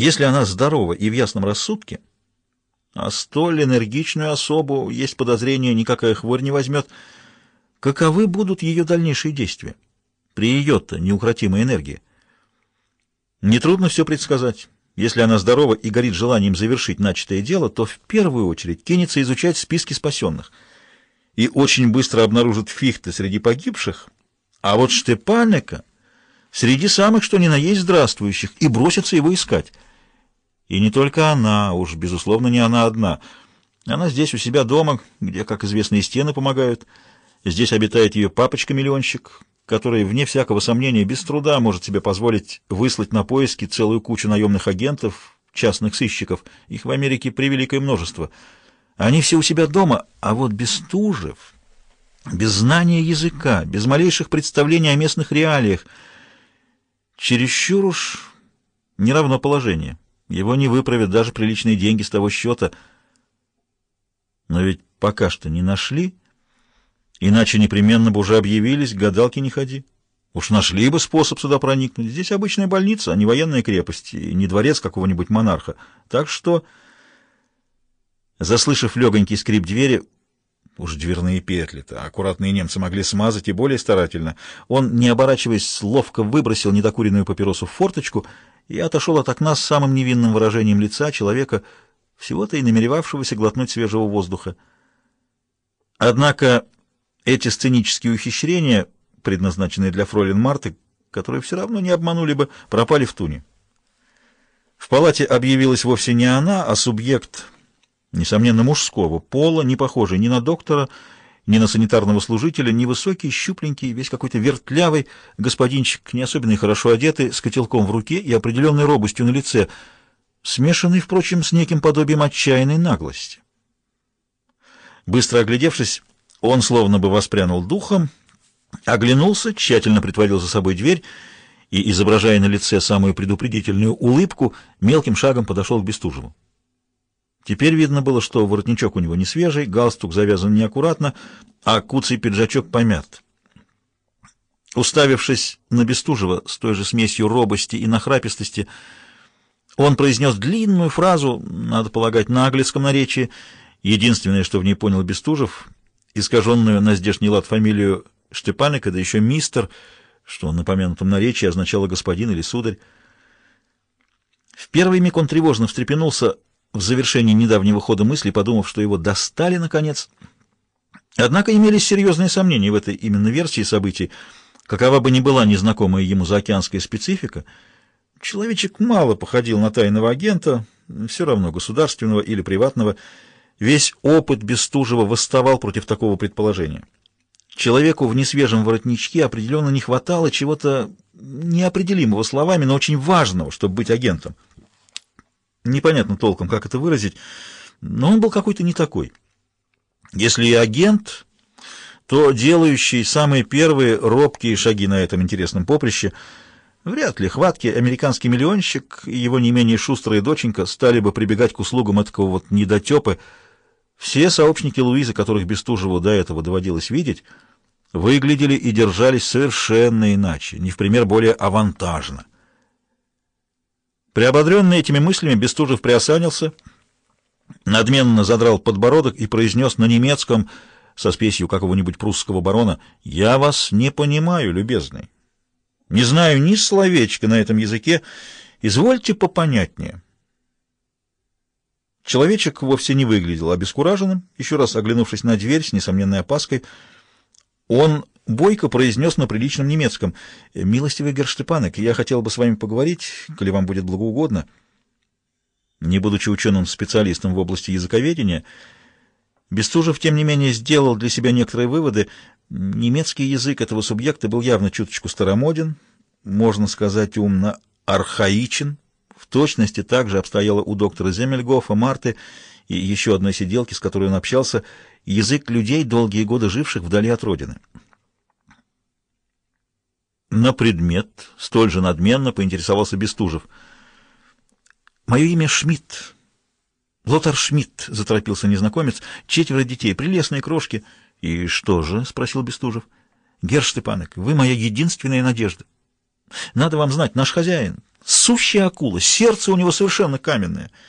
Если она здорова и в ясном рассудке, а столь энергичную особу, есть подозрение, никакая хворь не возьмет, каковы будут ее дальнейшие действия? При ее-то неукротимой энергии. Нетрудно все предсказать. Если она здорова и горит желанием завершить начатое дело, то в первую очередь кинется изучать списки спасенных и очень быстро обнаружит Фихта среди погибших, а вот Штепанека среди самых, что ни на есть здравствующих, и бросится его искать. И не только она, уж, безусловно, не она одна. Она здесь у себя дома, где, как известно, стены помогают. Здесь обитает ее папочка-миллионщик, который, вне всякого сомнения, без труда может себе позволить выслать на поиски целую кучу наемных агентов, частных сыщиков. Их в Америке превеликое множество. Они все у себя дома, а вот Бестужев, без знания языка, без малейших представлений о местных реалиях, чересчур уж не равно положение. Его не выправят даже приличные деньги с того счета. Но ведь пока что не нашли... Иначе непременно бы уже объявились, гадалки не ходи. Уж нашли бы способ сюда проникнуть. Здесь обычная больница, а не военная крепость, и не дворец какого-нибудь монарха. Так что, заслышав легонький скрип двери, уж дверные петли-то аккуратные немцы могли смазать и более старательно, он, не оборачиваясь, ловко выбросил недокуренную папиросу в форточку и отошел от окна с самым невинным выражением лица человека, всего-то и намеревавшегося глотнуть свежего воздуха. Однако эти сценические ухищрения, предназначенные для фролин Марты, которые все равно не обманули бы, пропали в туне. В палате объявилась вовсе не она, а субъект, несомненно, мужского пола, не похожий ни на доктора, ни на санитарного служителя, невысокий, щупленький, весь какой-то вертлявый господинчик, не особенно хорошо одетый, с котелком в руке и определенной робостью на лице, смешанный, впрочем, с неким подобием отчаянной наглости. Быстро оглядевшись, он словно бы воспрянул духом, оглянулся, тщательно притворил за собой дверь и, изображая на лице самую предупредительную улыбку, мелким шагом подошел к Бестужеву. Теперь видно было, что воротничок у него не свежий, галстук завязан неаккуратно, а куцый пиджачок помят. Уставившись на Бестужева с той же смесью робости и нахрапистости, он произнес длинную фразу, надо полагать, на английском наречии. Единственное, что в ней понял Бестужев — искаженную на здешний лад фамилию Штепаника, да еще мистер, что на помянутом наречии означало господин или сударь. В первый миг он тревожно встрепенулся в завершении недавнего хода мысли, подумав, что его достали наконец. Однако имелись серьезные сомнения в этой именно версии событий. Какова бы ни была незнакомая ему заокеанская специфика, человечек мало походил на тайного агента, все равно государственного или приватного, Весь опыт Бестужева восставал против такого предположения. Человеку в несвежем воротничке определенно не хватало чего-то неопределимого словами, но очень важного, чтобы быть агентом. Непонятно толком, как это выразить, но он был какой-то не такой. Если и агент, то делающий самые первые робкие шаги на этом интересном поприще – Вряд ли хваткий американский миллионщик и его не менее шустрая доченька стали бы прибегать к услугам этого вот недотепы, все сообщники Луизы, которых Бестужеву до этого доводилось видеть, выглядели и держались совершенно иначе, не в пример более авантажно. Приободренный этими мыслями, Бестужев приосанился, надменно задрал подбородок и произнес на немецком, со спесью какого-нибудь прусского барона, «Я вас не понимаю, любезный. Не знаю ни словечка на этом языке. Извольте попонятнее». Человечек вовсе не выглядел обескураженным, еще раз оглянувшись на дверь с несомненной опаской, он бойко произнес на приличном немецком «Милостивый Герштепанек, я хотел бы с вами поговорить, коли вам будет благоугодно». Не будучи ученым специалистом в области языковедения, Бестужев, тем не менее, сделал для себя некоторые выводы. Немецкий язык этого субъекта был явно чуточку старомоден, можно сказать умно архаичен, в точности также обстояло у доктора Земельгофа, Марты и еще одной сиделки, с которой он общался, язык людей, долгие годы живших вдали от родины. На предмет столь же надменно поинтересовался Бестужев. «Мое имя Шмидт. Лотар Шмидт», — заторопился незнакомец. «Четверо детей, прелестные крошки». «И что же?» — спросил Бестужев. «Герр Штепанек, вы моя единственная надежда». Надо вам знать, наш хозяин — сущая акула, сердце у него совершенно каменное —